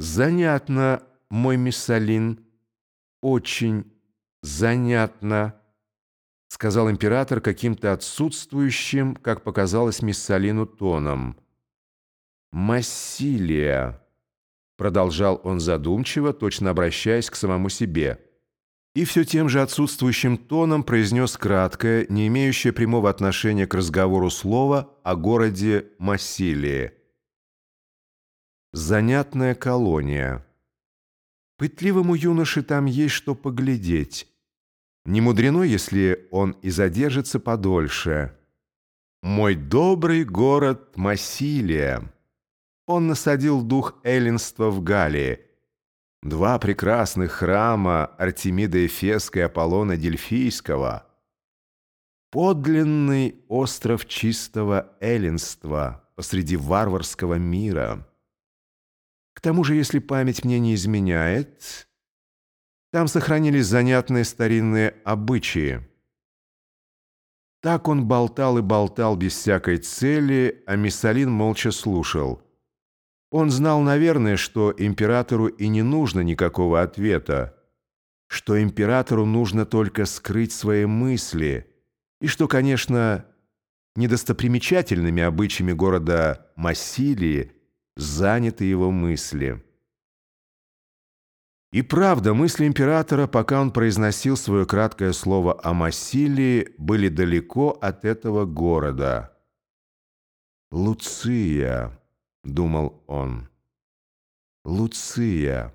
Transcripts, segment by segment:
«Занятно, мой миссалин, очень занятно», сказал император каким-то отсутствующим, как показалось миссалину, тоном. «Массилия», — продолжал он задумчиво, точно обращаясь к самому себе, и все тем же отсутствующим тоном произнес краткое, не имеющее прямого отношения к разговору слово о городе Массилии. Занятная колония. Пытливому юноше там есть что поглядеть. Не мудрено, если он и задержится подольше. Мой добрый город Массилия. Он насадил дух эллинства в Галлии. Два прекрасных храма Артемида Эфесской и Аполлона Дельфийского. Подлинный остров чистого эллинства посреди варварского мира. К тому же, если память мне не изменяет, там сохранились занятные старинные обычаи. Так он болтал и болтал без всякой цели, а Миссалин молча слушал – он знал, наверное, что императору и не нужно никакого ответа, что императору нужно только скрыть свои мысли, и что, конечно, недостопримечательными обычаями города Массилии заняты его мысли. И правда, мысли императора, пока он произносил свое краткое слово о Массилии, были далеко от этого города. «Луция», — думал он. «Луция!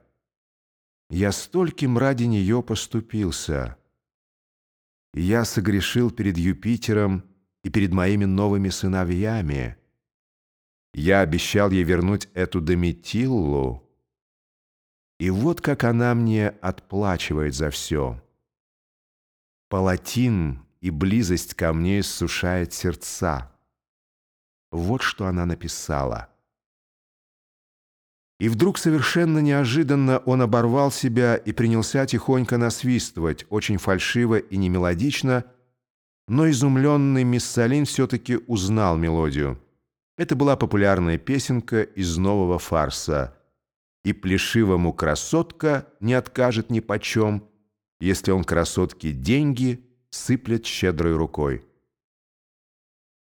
Я стольким ради нее поступился. Я согрешил перед Юпитером и перед моими новыми сыновьями. Я обещал ей вернуть эту Дометиллу. И вот как она мне отплачивает за все. Палатин и близость ко мне иссушает сердца. Вот что она написала». И вдруг совершенно неожиданно он оборвал себя и принялся тихонько насвистывать, очень фальшиво и немелодично, но изумленный Миссалин все-таки узнал мелодию. Это была популярная песенка из нового фарса. «И плешивому красотка не откажет ни почем, если он красотке деньги сыплет щедрой рукой».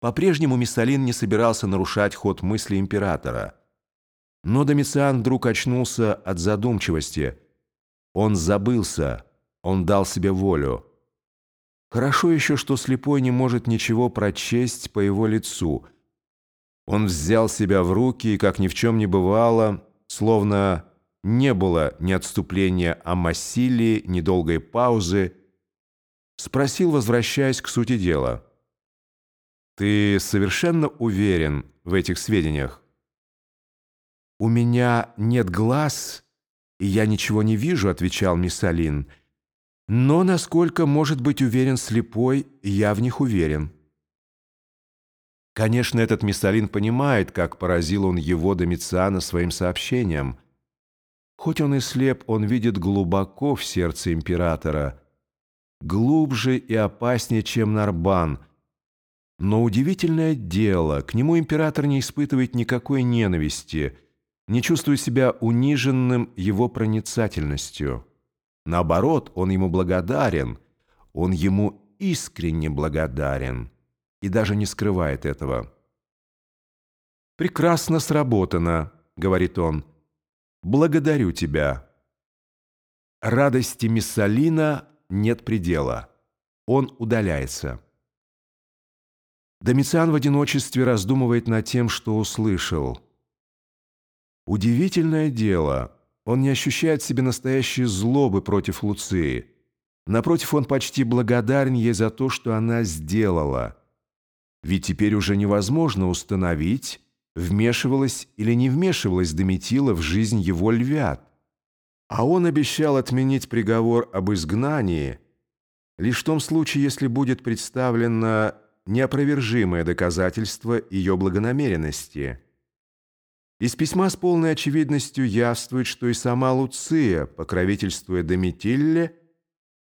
По-прежнему Миссалин не собирался нарушать ход мысли императора – но Домициан вдруг очнулся от задумчивости. Он забылся, он дал себе волю. Хорошо еще, что слепой не может ничего прочесть по его лицу. Он взял себя в руки и, как ни в чем не бывало, словно не было ни отступления о Массилии, ни долгой паузы, спросил, возвращаясь к сути дела. «Ты совершенно уверен в этих сведениях?» «У меня нет глаз, и я ничего не вижу», — отвечал Миссалин. «Но насколько может быть уверен слепой, я в них уверен». Конечно, этот Миссалин понимает, как поразил он его Домициана своим сообщением. Хоть он и слеп, он видит глубоко в сердце императора, глубже и опаснее, чем Нарбан. Но удивительное дело, к нему император не испытывает никакой ненависти — не чувствуя себя униженным его проницательностью. Наоборот, он ему благодарен, он ему искренне благодарен и даже не скрывает этого. «Прекрасно сработано», — говорит он. «Благодарю тебя». Радости Миссалина нет предела. Он удаляется. Домициан в одиночестве раздумывает над тем, что услышал — Удивительное дело, он не ощущает в себе настоящей злобы против Луции. Напротив, он почти благодарен ей за то, что она сделала. Ведь теперь уже невозможно установить, вмешивалась или не вмешивалась Дометила в жизнь его львят. А он обещал отменить приговор об изгнании лишь в том случае, если будет представлено неопровержимое доказательство ее благонамеренности – из письма с полной очевидностью явствует, что и сама Луция, покровительствуя Дометилле,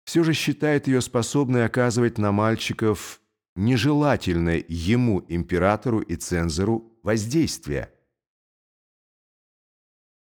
все же считает ее способной оказывать на мальчиков нежелательное ему, императору и цензору, воздействие –